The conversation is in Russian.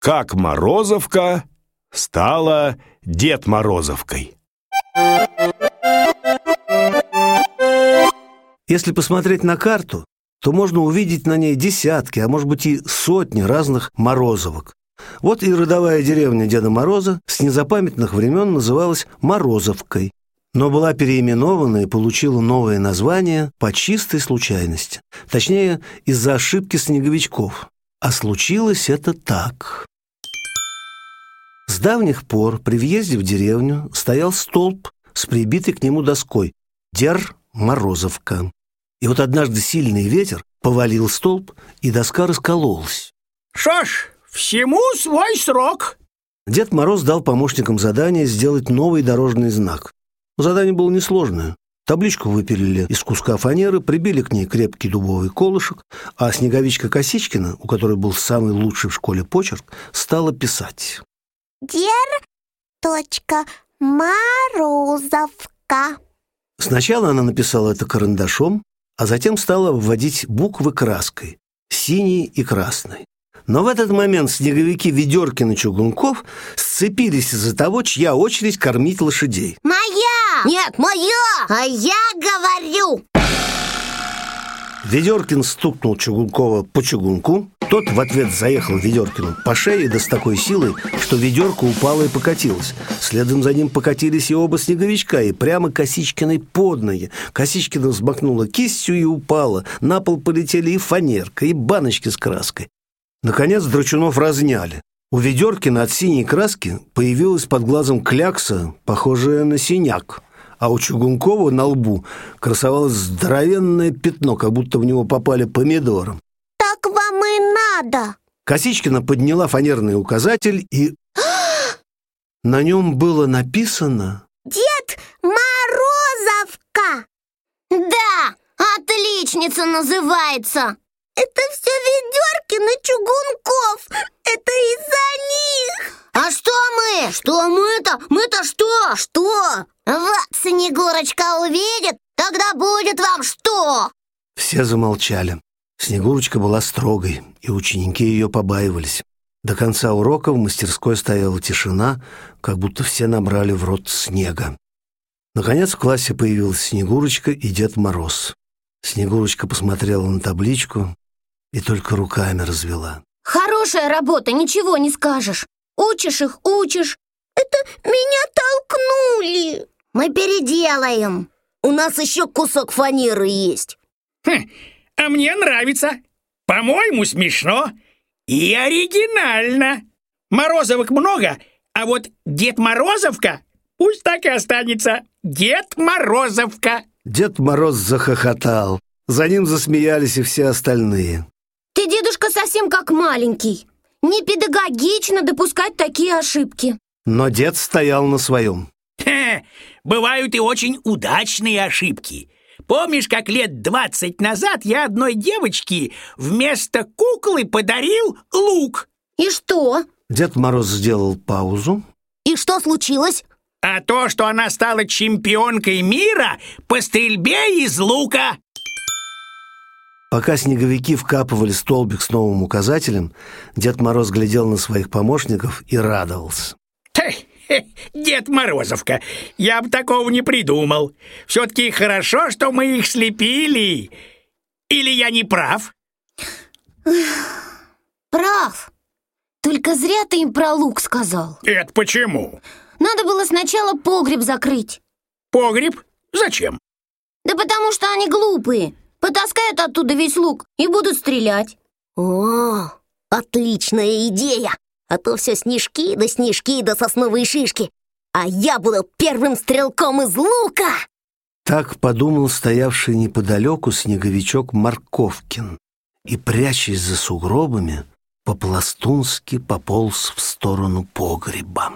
Как Морозовка стала Дед Морозовкой. Если посмотреть на карту, то можно увидеть на ней десятки, а может быть и сотни разных Морозовок. Вот и родовая деревня Деда Мороза с незапамятных времен называлась Морозовкой, но была переименована и получила новое название по чистой случайности. Точнее, из-за ошибки снеговичков. А случилось это так. Давних пор при въезде в деревню стоял столб с прибитой к нему доской «Дер Морозовка». И вот однажды сильный ветер повалил столб, и доска раскололась. Что ж, всему свой срок. Дед Мороз дал помощникам задание сделать новый дорожный знак. Задание было несложное. Табличку выпилили из куска фанеры, прибили к ней крепкий дубовый колышек, а снеговичка Косичкина, у которой был самый лучший в школе почерк, стала писать. Дер. Точка. Морозовка. Сначала она написала это карандашом, а затем стала вводить буквы краской, синей и красной. Но в этот момент снеговики Ведеркин и Чугунков сцепились из-за того, чья очередь кормить лошадей. Моя! Нет, моя! А я говорю! Ведеркин стукнул Чугункова по чугунку, тот в ответ заехал Ведеркину по шее, да с такой силой, что ведерко упало и покатилось. Следом за ним покатились и оба снеговичка, и прямо Косичкиной под ноги. Косичкина взмахнула кистью и упала. На пол полетели и фанерка, и баночки с краской. Наконец Драчунов разняли. У Ведеркина от синей краски появилась под глазом клякса, похожая на синяк а у Чугункова на лбу красовалось здоровенное пятно, как будто в него попали помидором. Надо. Косичкина подняла фанерный указатель и... на нем было написано... Дед Морозовка. Да, отличница называется. Это все Ведеркин и Чугунков. Это из-за них. А что мы? Что мы-то? Мы-то что? Что? Вот Снегурочка увидит, тогда будет вам что? Все замолчали. Снегурочка была строгой, и ученики ее побаивались. До конца урока в мастерской стояла тишина, как будто все набрали в рот снега. Наконец в классе появилась Снегурочка и Дед Мороз. Снегурочка посмотрела на табличку и только руками развела. Хорошая работа, ничего не скажешь. Учишь их, учишь. Это меня толкнули. Мы переделаем. У нас еще кусок фанеры есть. Хм, а мне нравится. По-моему, смешно и оригинально. Морозовок много, а вот Дед Морозовка пусть так и останется. Дед Морозовка. Дед Мороз захохотал. За ним засмеялись и все остальные. Ты, дедушка, совсем как маленький. Не педагогично допускать такие ошибки. Но дед стоял на своем. Хе, бывают и очень удачные ошибки. Помнишь, как лет двадцать назад я одной девочке вместо куклы подарил лук? И что? Дед Мороз сделал паузу. И что случилось? А то, что она стала чемпионкой мира по стрельбе из лука. Пока снеговики вкапывали столбик с новым указателем, Дед Мороз глядел на своих помощников и радовался. Дед Морозовка, я бы такого не придумал. Все-таки хорошо, что мы их слепили. Или я не прав? Прав. Только зря ты им про лук сказал. Это почему? Надо было сначала погреб закрыть. Погреб? Зачем? Да потому что они глупые. Потаскают оттуда весь лук и будут стрелять. О, отличная идея! А то все снежки да снежки да сосновые шишки. А я буду первым стрелком из лука! Так подумал стоявший неподалеку снеговичок Марковкин и, прячась за сугробами, по-пластунски пополз в сторону погреба.